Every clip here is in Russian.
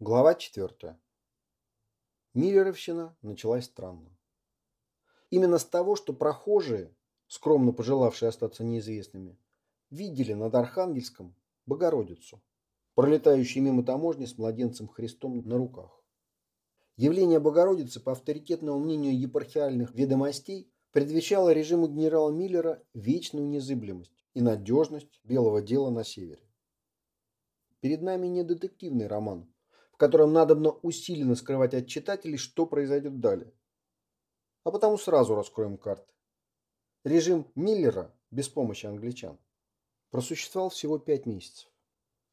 Глава 4. Миллеровщина началась странно. Именно с того, что прохожие, скромно пожелавшие остаться неизвестными, видели над Архангельском Богородицу, пролетающую мимо таможни с младенцем Христом на руках. Явление Богородицы, по авторитетному мнению епархиальных ведомостей, предвещало режиму генерала Миллера вечную незыблемость и надежность белого дела на севере. Перед нами не детективный роман, котором надобно усиленно скрывать от читателей, что произойдет далее. А потому сразу раскроем карты. Режим Миллера без помощи англичан просуществовал всего пять месяцев.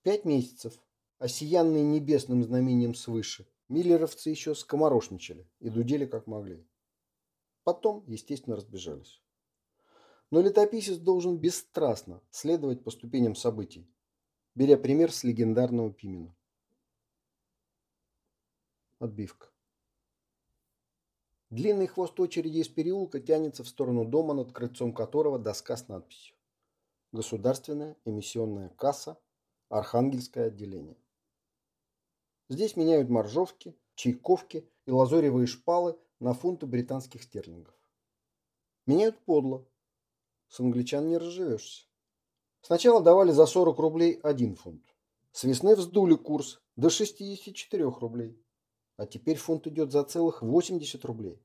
Пять месяцев, осиянные небесным знамением свыше, миллеровцы еще скоморошничали и дудели как могли. Потом, естественно, разбежались. Но летописец должен бесстрастно следовать по ступеням событий, беря пример с легендарного Пимена. Отбивка. Длинный хвост очереди из переулка тянется в сторону дома, над крыльцом которого доска с надписью «Государственная эмиссионная касса, Архангельское отделение». Здесь меняют моржовки, чайковки и лазоревые шпалы на фунты британских стерлингов. Меняют подло. С англичан не разживешься. Сначала давали за 40 рублей один фунт. С весны вздули курс до 64 рублей а теперь фунт идет за целых 80 рублей.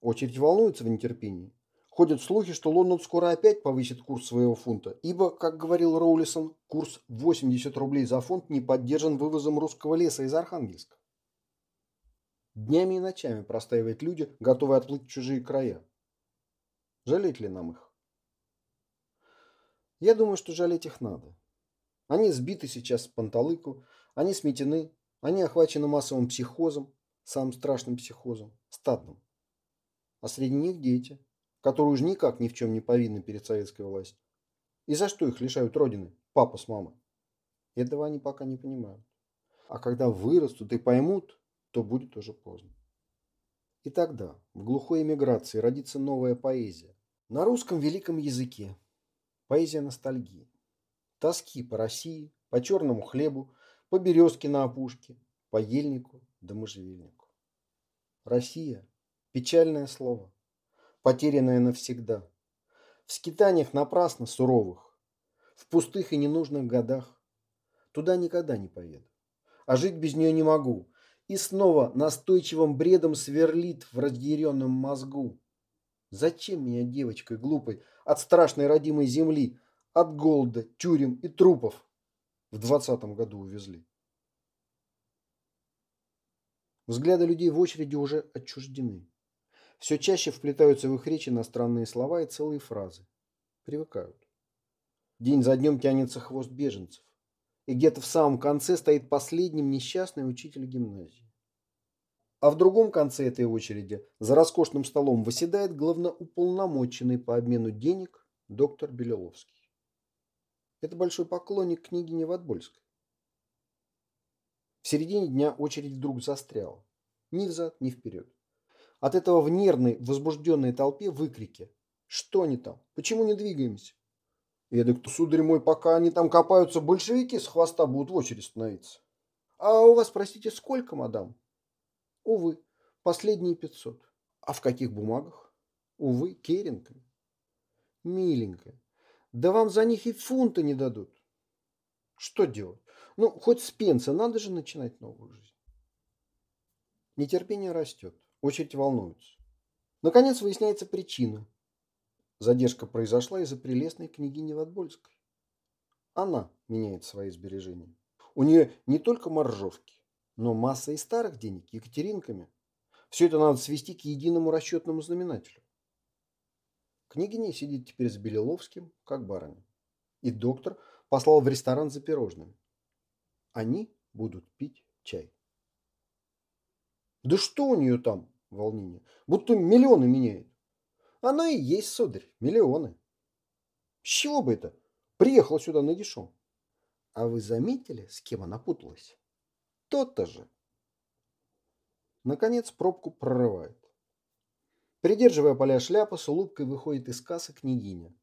Очередь волнуется в нетерпении. Ходят слухи, что Лондон скоро опять повысит курс своего фунта, ибо, как говорил Роулисон, курс 80 рублей за фунт не поддержан вывозом русского леса из Архангельска. Днями и ночами простаивают люди, готовые отплыть в чужие края. Жалеть ли нам их? Я думаю, что жалеть их надо. Они сбиты сейчас с панталыку, они сметены, они охвачены массовым психозом, самым страшным психозом, стадным. А среди них дети, которые уж никак ни в чем не повинны перед советской властью. И за что их лишают родины, папа с мамой? Этого они пока не понимают. А когда вырастут и поймут, то будет уже поздно. И тогда в глухой эмиграции родится новая поэзия. На русском великом языке. Поэзия ностальгии. Тоски по России, по черному хлебу, по березке на опушке, по ельнику да можжевельнику. Россия – печальное слово, потерянное навсегда. В скитаниях напрасно суровых, в пустых и ненужных годах. Туда никогда не поеду, а жить без нее не могу. И снова настойчивым бредом сверлит в разъяренном мозгу. Зачем меня девочкой глупой от страшной родимой земли, от голода, тюрем и трупов в двадцатом году увезли. Взгляды людей в очереди уже отчуждены. Все чаще вплетаются в их речь иностранные слова и целые фразы. Привыкают. День за днем тянется хвост беженцев. И где-то в самом конце стоит последним несчастный учитель гимназии. А в другом конце этой очереди за роскошным столом выседает главноуполномоченный по обмену денег доктор Белиловский. Это большой поклонник княгини Ватбольской. В середине дня очередь вдруг застряла. Ни взад, ни вперед. От этого в нервной, возбужденной толпе выкрики. Что они там? Почему не двигаемся? Эдак, сударь мой, пока они там копаются, большевики с хвоста будут в очередь становиться. А у вас, простите, сколько, мадам? Увы, последние пятьсот. А в каких бумагах? Увы, керенками. Миленькая, да вам за них и фунта не дадут. Что делать? Ну, хоть с пенса, надо же начинать новую жизнь. Нетерпение растет, очередь волнуется. Наконец выясняется причина. Задержка произошла из-за прелестной княгини Ватбольской. Она меняет свои сбережения. У нее не только моржовки, но масса и старых денег, екатеринками. Все это надо свести к единому расчетному знаменателю. Княгиня сидит теперь с Белиловским, как барыня. И доктор послал в ресторан за пирожными. Они будут пить чай. Да что у нее там, волнение, будто миллионы меняет. Оно и есть, сударь, миллионы. С чего бы это? Приехала сюда на дешевом. А вы заметили, с кем она путалась? То-то же. Наконец пробку прорывает. Придерживая поля шляпы, с улыбкой выходит из кассы княгиня.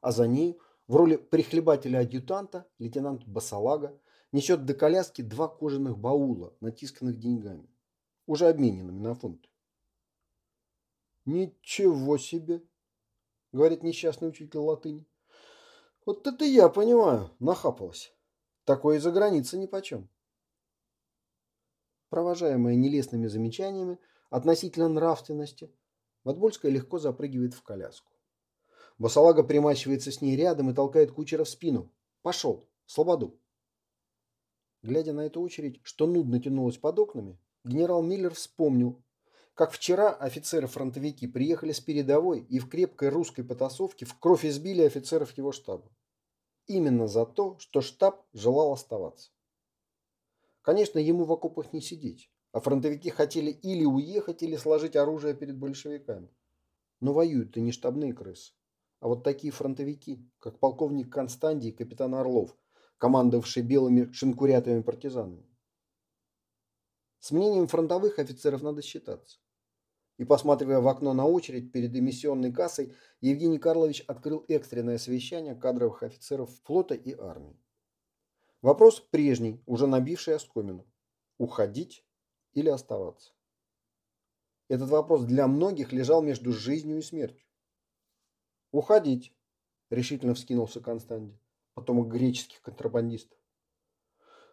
А за ней в роли прихлебателя-адъютанта лейтенант Басалага несет до коляски два кожаных баула, натисканных деньгами, уже обмененными на фунты. «Ничего себе!» — говорит несчастный учитель латыни. «Вот это я понимаю, нахапалась. Такое из-за границы нипочем». Провожаемая нелестными замечаниями относительно нравственности, Подбольская легко запрыгивает в коляску. Басалага примачивается с ней рядом и толкает кучера в спину. «Пошел! Слободу!» Глядя на эту очередь, что нудно тянулась под окнами, генерал Миллер вспомнил, как вчера офицеры-фронтовики приехали с передовой и в крепкой русской потасовке в кровь избили офицеров его штаба. Именно за то, что штаб желал оставаться. Конечно, ему в окопах не сидеть. А фронтовики хотели или уехать, или сложить оружие перед большевиками. Но воюют-то не штабные крысы, а вот такие фронтовики, как полковник Константий и капитан Орлов, командовавший белыми шинкурятами-партизанами. С мнением фронтовых офицеров надо считаться. И посматривая в окно на очередь перед эмиссионной кассой, Евгений Карлович открыл экстренное совещание кадровых офицеров флота и армии. Вопрос прежний, уже набивший оскомину. Уходить или оставаться? Этот вопрос для многих лежал между жизнью и смертью. «Уходить», – решительно вскинулся Константи, потомок греческих контрабандистов.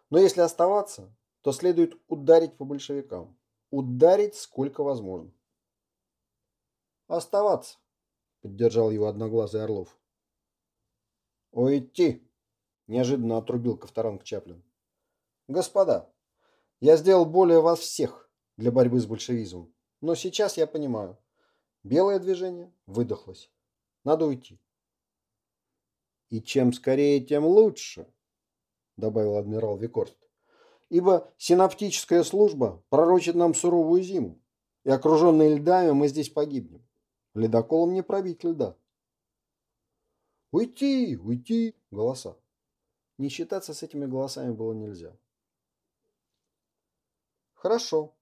«Но если оставаться, то следует ударить по большевикам. Ударить сколько возможно». «Оставаться», – поддержал его одноглазый Орлов. «Уйти», – неожиданно отрубил Ковторанг Чаплин. «Господа, я сделал более вас всех для борьбы с большевизмом. Но сейчас я понимаю. Белое движение выдохлось. Надо уйти. И чем скорее, тем лучше, добавил адмирал Викорст. Ибо синаптическая служба пророчит нам суровую зиму, и окруженные льдами мы здесь погибнем. Ледоколом не пробить льда. Уйти, уйти, голоса. Не считаться с этими голосами было нельзя. Хорошо,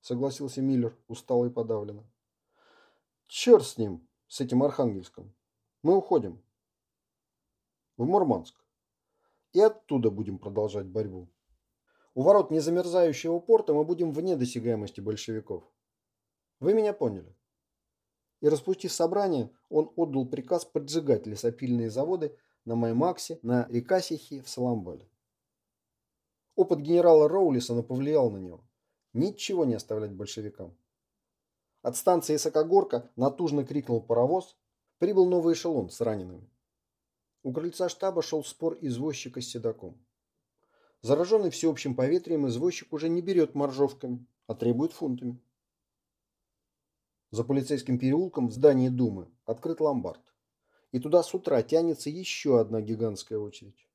согласился Миллер, устало и подавленно. Черт с ним, с этим Архангельском. Мы уходим. В Мурманск. И оттуда будем продолжать борьбу. У ворот незамерзающего порта мы будем вне досягаемости большевиков. Вы меня поняли. И распустив собрание, он отдал приказ поджигать лесопильные заводы на Маймаксе, на Рекасихе в Саламбале. Опыт генерала Роулисона повлиял на него. Ничего не оставлять большевикам. От станции Сокогорка натужно крикнул паровоз. Прибыл новый эшелон с ранеными. У крыльца штаба шел спор извозчика с седаком. Зараженный всеобщим поветрием извозчик уже не берет моржовками, а требует фунтами. За полицейским переулком в здании Думы открыт ломбард. И туда с утра тянется еще одна гигантская очередь.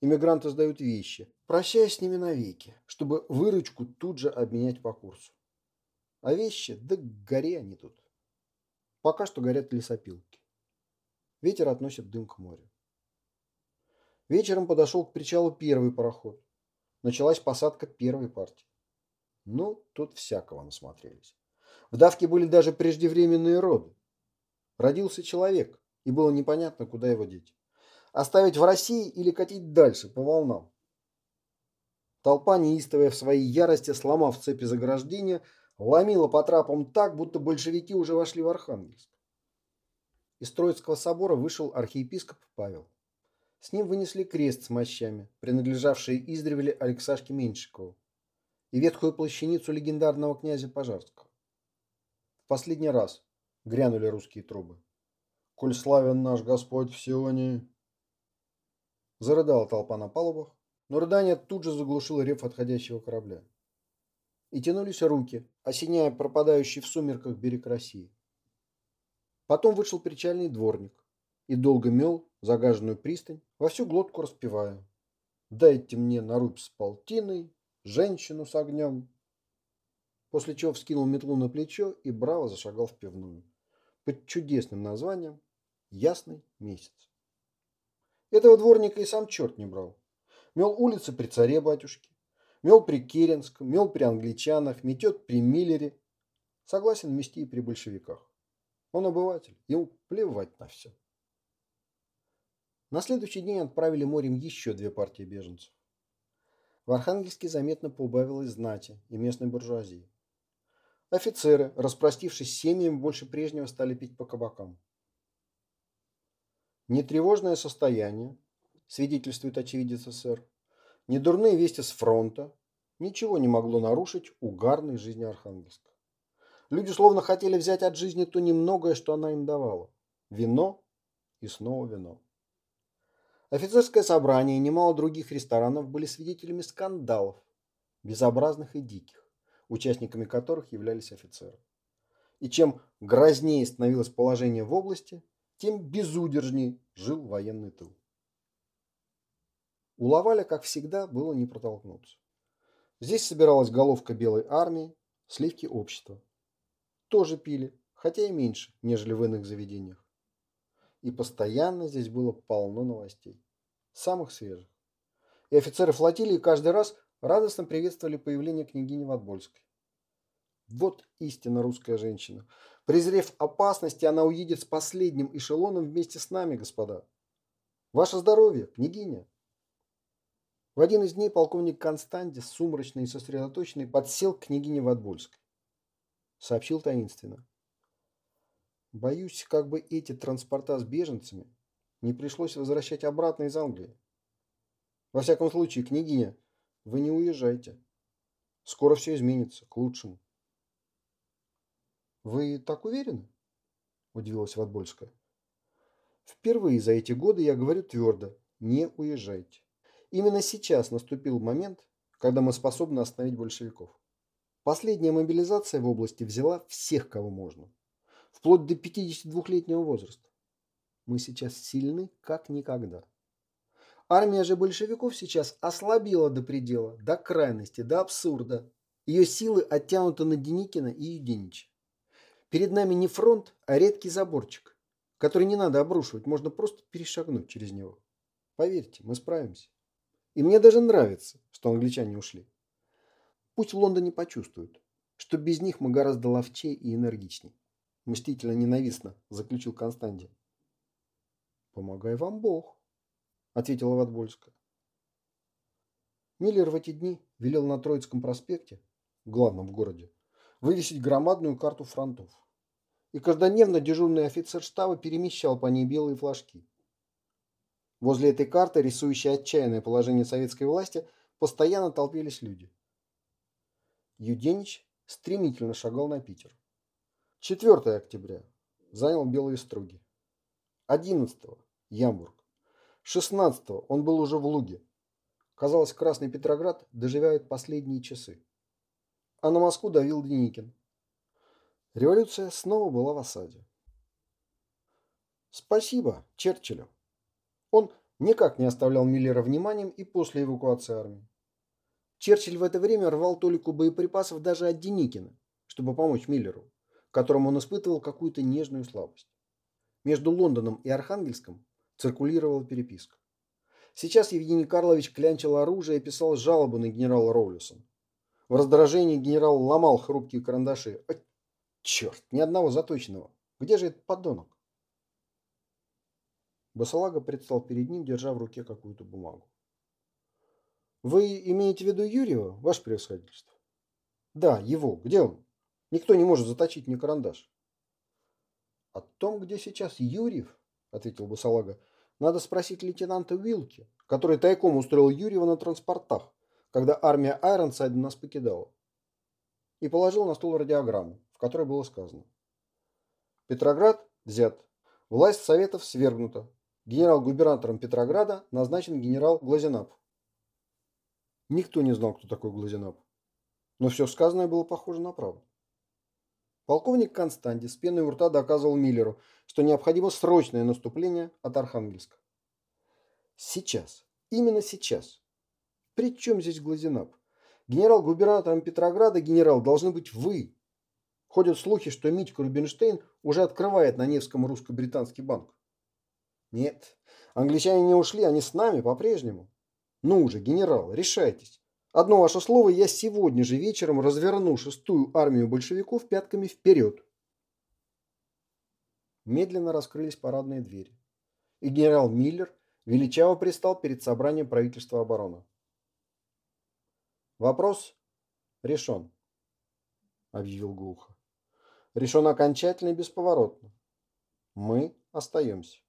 Иммигранты сдают вещи, прощаясь с ними навеки, чтобы выручку тут же обменять по курсу. А вещи, да горе они тут. Пока что горят лесопилки. Ветер относит дым к морю. Вечером подошел к причалу первый пароход. Началась посадка первой партии. Ну, тут всякого насмотрелись. В давке были даже преждевременные роды. Родился человек, и было непонятно, куда его деть. Оставить в России или катить дальше, по волнам. Толпа, неистовая в своей ярости, сломав цепи заграждения, ломила по трапам так, будто большевики уже вошли в Архангельск. Из Троицкого собора вышел архиепископ Павел. С ним вынесли крест с мощами, принадлежавшие издревле Алексашке Меньшикову, и ветхую плащаницу легендарного князя Пожарского. В последний раз грянули русские трубы. «Коль славен наш Господь в Сионе, Зарыдала толпа на палубах, но рыдание тут же заглушило рев отходящего корабля. И тянулись руки, осеняя пропадающий в сумерках берег России. Потом вышел причальный дворник и долго мел загаженную пристань, во всю глотку распевая. «Дайте мне на рубь с полтиной, женщину с огнем». После чего вскинул метлу на плечо и браво зашагал в пивную. Под чудесным названием «Ясный месяц». Этого дворника и сам черт не брал. Мел улицы при царе-батюшке, мел при Керенском, мел при англичанах, метет при Миллере. Согласен мести и при большевиках. Он обыватель, ему плевать на все. На следующий день отправили морем еще две партии беженцев. В Архангельске заметно поубавилось знати и местной буржуазии. Офицеры, распростившись с семьями, больше прежнего стали пить по кабакам. Нетревожное состояние, свидетельствует очевидец СССР, недурные вести с фронта, ничего не могло нарушить угарной жизни Архангельска. Люди словно хотели взять от жизни то немногое, что она им давала. Вино и снова вино. Офицерское собрание и немало других ресторанов были свидетелями скандалов, безобразных и диких, участниками которых являлись офицеры. И чем грознее становилось положение в области, тем безудержнее жил военный тыл. У Лаваля, как всегда, было не протолкнуться. Здесь собиралась головка белой армии, сливки общества. Тоже пили, хотя и меньше, нежели в иных заведениях. И постоянно здесь было полно новостей. Самых свежих. И офицеры флотилии каждый раз радостно приветствовали появление княгини Ватбольской. Вот истинно русская женщина. Презрев опасности, она уедет с последним эшелоном вместе с нами, господа. Ваше здоровье, княгиня. В один из дней полковник Константис, сумрачный и сосредоточенный, подсел к княгине Ватбольской. Сообщил таинственно. Боюсь, как бы эти транспорта с беженцами не пришлось возвращать обратно из Англии. Во всяком случае, княгиня, вы не уезжайте. Скоро все изменится, к лучшему. Вы так уверены? Удивилась Ватбольская. Впервые за эти годы я говорю твердо, не уезжайте. Именно сейчас наступил момент, когда мы способны остановить большевиков. Последняя мобилизация в области взяла всех, кого можно. Вплоть до 52-летнего возраста. Мы сейчас сильны, как никогда. Армия же большевиков сейчас ослабила до предела, до крайности, до абсурда. Ее силы оттянуты на Деникина и Юденича. Перед нами не фронт, а редкий заборчик, который не надо обрушивать, можно просто перешагнуть через него. Поверьте, мы справимся. И мне даже нравится, что англичане ушли. Пусть в Лондоне почувствуют, что без них мы гораздо ловчее и энергичнее. Мстительно ненавистно заключил Константин. «Помогай вам Бог», — ответила Ватбольская. Миллер в эти дни велел на Троицком проспекте, главном в городе, вывесить громадную карту фронтов. И каждодневно дежурный офицер штаба перемещал по ней белые флажки. Возле этой карты, рисующей отчаянное положение советской власти, постоянно толпились люди. Юденич стремительно шагал на Питер. 4 октября занял Белые Струги. 11 Ямбург. 16 он был уже в Луге. Казалось, Красный Петроград доживает последние часы. А на Москву давил Деникин. Революция снова была в осаде. Спасибо Черчиллю. Он никак не оставлял Миллера вниманием и после эвакуации армии. Черчилль в это время рвал толику боеприпасов даже от Деникина, чтобы помочь Миллеру, которому он испытывал какую-то нежную слабость. Между Лондоном и Архангельском циркулировала переписка. Сейчас Евгений Карлович клянчил оружие и писал жалобу на генерала Роулисон. В раздражении генерал ломал хрупкие карандаши. А, черт, ни одного заточенного. Где же этот подонок? Басалага предстал перед ним, держа в руке какую-то бумагу. «Вы имеете в виду Юрьева, ваше превосходительство?» «Да, его. Где он? Никто не может заточить мне карандаш». «О том, где сейчас Юрьев, — ответил Басалага, — надо спросить лейтенанта Уилки, который тайком устроил Юрьева на транспортах, когда армия Айронсайда нас покидала». И положил на стол радиограмму, в которой было сказано. «Петроград взят. Власть Советов свергнута. Генерал-губернатором Петрограда назначен генерал Глазенап. Никто не знал, кто такой Глазенап. Но все сказанное было похоже на правду. Полковник Константи с пеной у рта доказывал Миллеру, что необходимо срочное наступление от Архангельска. Сейчас. Именно сейчас. При чем здесь Глазенап? Генерал-губернатором Петрограда, генерал, должны быть вы. Ходят слухи, что Митька Рубинштейн уже открывает на Невском русско-британский банк. Нет, англичане не ушли, они с нами по-прежнему. Ну же, генерал, решайтесь. Одно ваше слово, я сегодня же вечером разверну шестую армию большевиков пятками вперед. Медленно раскрылись парадные двери. И генерал Миллер величаво пристал перед собранием правительства обороны. Вопрос решен, объявил глухо. Решен окончательно и бесповоротно. Мы остаемся.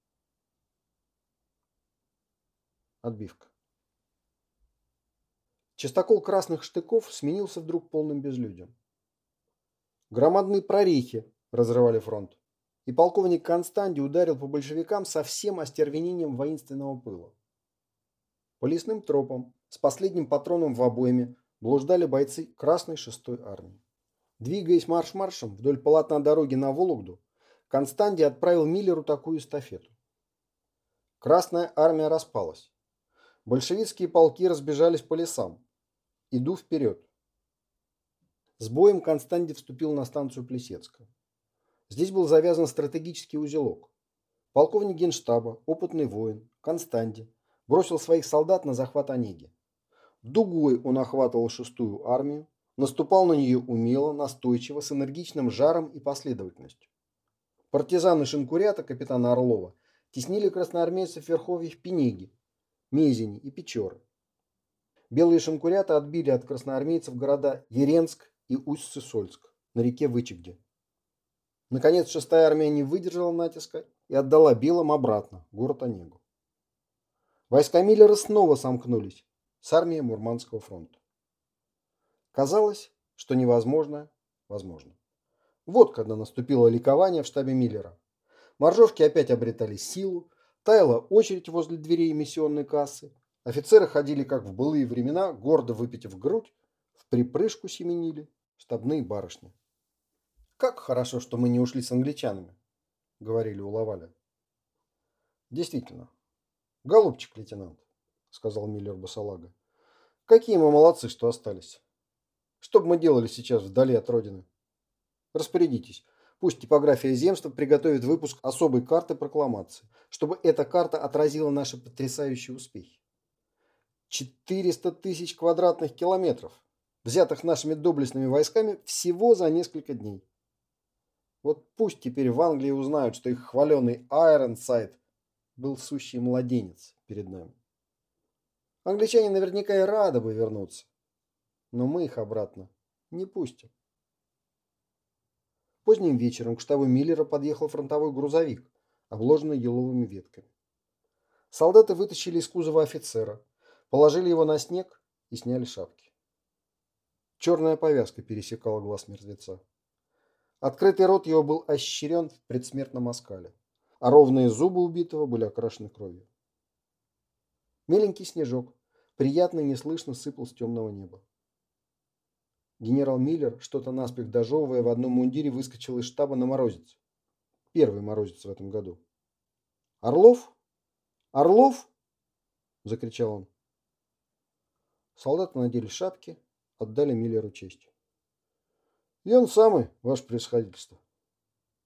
Отбивка. Частокол красных штыков сменился вдруг полным безлюдем. Громадные прорехи разрывали фронт, и полковник Констанди ударил по большевикам со всем остервенением воинственного пыла. По лесным тропам, с последним патроном в обойме, блуждали бойцы Красной шестой армии. Двигаясь марш-маршем вдоль полотна дороги на Вологду, Констанди отправил Миллеру такую эстафету. Красная армия распалась. Большевистские полки разбежались по лесам. Иду вперед. С боем Констанди вступил на станцию Плесецкая. Здесь был завязан стратегический узелок. Полковник генштаба, опытный воин, Констанди, бросил своих солдат на захват Онеги. Дугой он охватывал шестую армию, наступал на нее умело, настойчиво, с энергичным жаром и последовательностью. Партизаны Шинкурята капитана Орлова теснили красноармейцев в верховьях Пенеги, Мезени и Печоры. Белые шинкурята отбили от красноармейцев города Еренск и Усть-Сысольск на реке Вычегде. Наконец, шестая армия не выдержала натиска и отдала белым обратно город Онегу. Войска Миллера снова сомкнулись с армией Мурманского фронта. Казалось, что невозможно возможно. Вот когда наступило ликование в штабе Миллера. Моржовки опять обретали силу, Таяла очередь возле дверей миссионной кассы. Офицеры ходили, как в былые времена, гордо выпитив грудь, в припрыжку семенили штабные барышни. «Как хорошо, что мы не ушли с англичанами», — говорили у Лаваля. «Действительно. Голубчик, лейтенант», — сказал Миллер Басалага. «Какие мы молодцы, что остались. Что бы мы делали сейчас вдали от родины? Распорядитесь, Пусть типография земства приготовит выпуск особой карты прокламации, чтобы эта карта отразила наши потрясающие успехи. 400 тысяч квадратных километров, взятых нашими доблестными войсками всего за несколько дней. Вот пусть теперь в Англии узнают, что их хваленый Айронсайд был сущий младенец перед нами. Англичане наверняка и рады бы вернуться, но мы их обратно не пустим. Поздним вечером к штабу Миллера подъехал фронтовой грузовик, обложенный еловыми ветками. Солдаты вытащили из кузова офицера, положили его на снег и сняли шапки. Черная повязка пересекала глаз мертвеца. Открытый рот его был ощерен в предсмертном оскале, а ровные зубы убитого были окрашены кровью. Меленький снежок приятно и неслышно сыпал с темного неба. Генерал Миллер, что-то наспех дожевывая, в одном мундире выскочил из штаба на морозец. Первый морозец в этом году. «Орлов? Орлов?» – закричал он. Солдаты надели шапки, отдали Миллеру честь. «И он самый, ваше происходительство.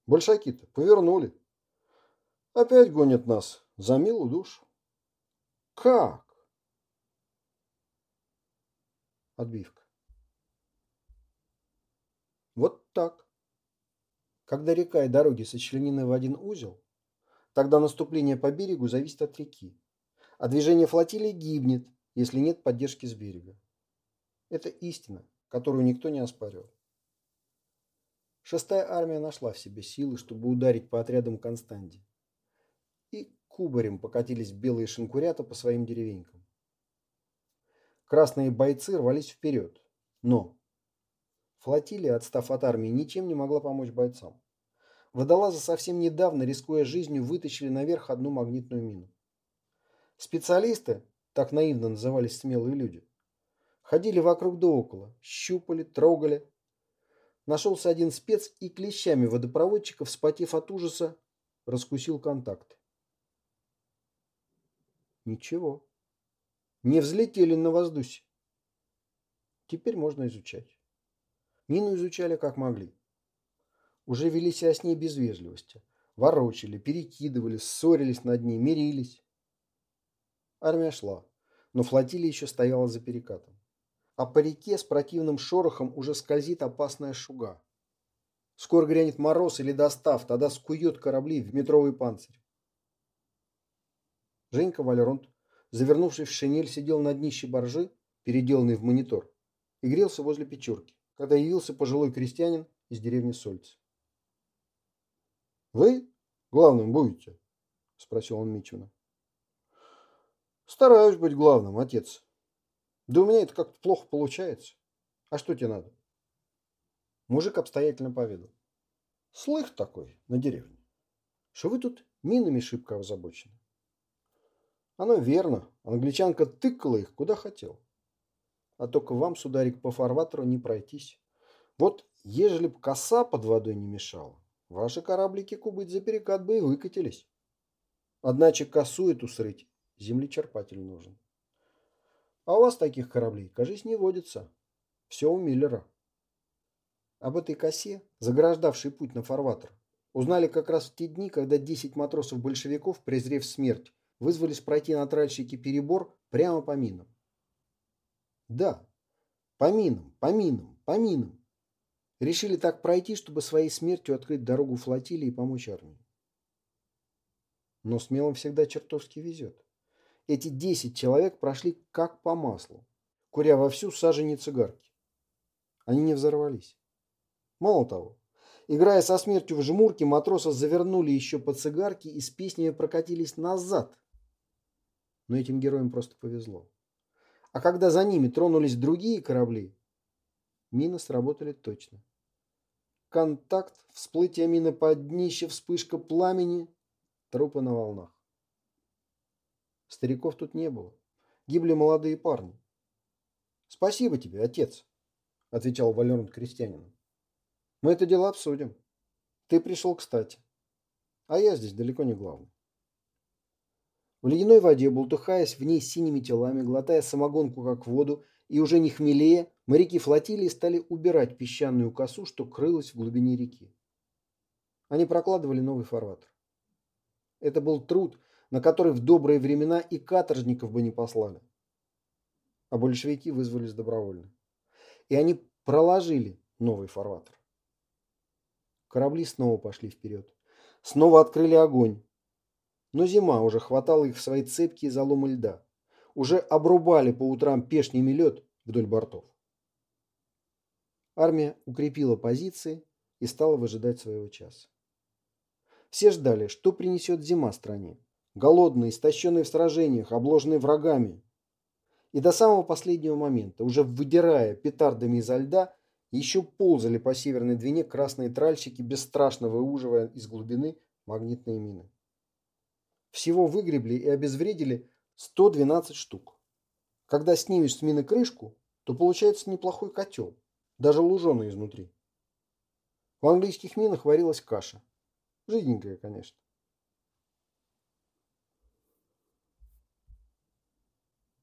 Большаки-то повернули. Опять гонят нас за милую душу. Как?» Отбивка. Вот так. Когда река и дороги сочленены в один узел, тогда наступление по берегу зависит от реки, а движение флотилии гибнет, если нет поддержки с берега. Это истина, которую никто не оспаривал. Шестая армия нашла в себе силы, чтобы ударить по отрядам Констанди. И кубарем покатились белые шинкурята по своим деревенькам. Красные бойцы рвались вперед, но Флотилия, отстав от армии, ничем не могла помочь бойцам. Водолазы совсем недавно, рискуя жизнью, вытащили наверх одну магнитную мину. Специалисты, так наивно назывались смелые люди, ходили вокруг да около, щупали, трогали. Нашелся один спец и клещами водопроводчиков, вспотев от ужаса, раскусил контакт. Ничего. Не взлетели на воздухе. Теперь можно изучать. Мину изучали как могли. Уже вели себя с ней без вежливости. Ворочали, перекидывали, ссорились над ней, мирились. Армия шла, но флотилия еще стояла за перекатом. А по реке с противным шорохом уже скользит опасная шуга. Скоро грянет мороз или достав, тогда скует корабли в метровый панцирь. Женька Валеронт, завернувшись в шинель, сидел на днище боржи, переделанный в монитор, и грелся возле печурки, когда явился пожилой крестьянин из деревни Сольц. «Вы главным будете?» – спросил он Мичуна. «Стараюсь быть главным, отец. Да у меня это как-то плохо получается. А что тебе надо?» Мужик обстоятельно поведал. «Слых такой на деревне, что вы тут минами шибко озабочены. Оно верно, англичанка тыкала их куда хотел. А только вам, сударик, по фарватеру не пройтись. Вот, ежели б коса под водой не мешала, ваши кораблики кубыть за перекат бы и выкатились. Одначе косу эту срыть землечерпатель нужен. А у вас таких кораблей, кажись, не водится. Все у Миллера. Об этой косе, заграждавшей путь на фарватер, узнали как раз в те дни, когда 10 матросов-большевиков, презрев смерть, вызвались пройти на тральщике перебор прямо по минам. Да, по минам, по минам, по минам. Решили так пройти, чтобы своей смертью открыть дорогу флотилии и помочь армии. Но смелым всегда чертовски везет. Эти 10 человек прошли как по маслу, куря вовсю сажени цигарки. Они не взорвались. Мало того, играя со смертью в жмурке, матроса завернули еще по цигарке и с песнями прокатились назад, но этим героям просто повезло. А когда за ними тронулись другие корабли, мины сработали точно. Контакт, всплытие мины под днище, вспышка пламени, трупы на волнах. Стариков тут не было. Гибли молодые парни. «Спасибо тебе, отец», — отвечал Валерн крестьянину. «Мы это дело обсудим. Ты пришел кстати. А я здесь далеко не главный». В ледяной воде, бултыхаясь в ней синими телами, глотая самогонку как воду, и уже не хмелее, моряки флотилии стали убирать песчаную косу, что крылась в глубине реки. Они прокладывали новый фарватер. Это был труд, на который в добрые времена и каторжников бы не послали. А большевики вызвались добровольно. И они проложили новый фарватер. Корабли снова пошли вперед. Снова открыли огонь. Но зима уже хватала их в свои цепкие заломы льда. Уже обрубали по утрам пешнями лед вдоль бортов. Армия укрепила позиции и стала выжидать своего часа. Все ждали, что принесет зима стране. Голодные, истощенные в сражениях, обложенные врагами. И до самого последнего момента, уже выдирая петардами изо льда, еще ползали по северной двине красные тральщики, бесстрашно выуживая из глубины магнитные мины. Всего выгребли и обезвредили 112 штук. Когда снимешь с мины крышку, то получается неплохой котел, даже луженый изнутри. В английских минах варилась каша. Жиденькая, конечно.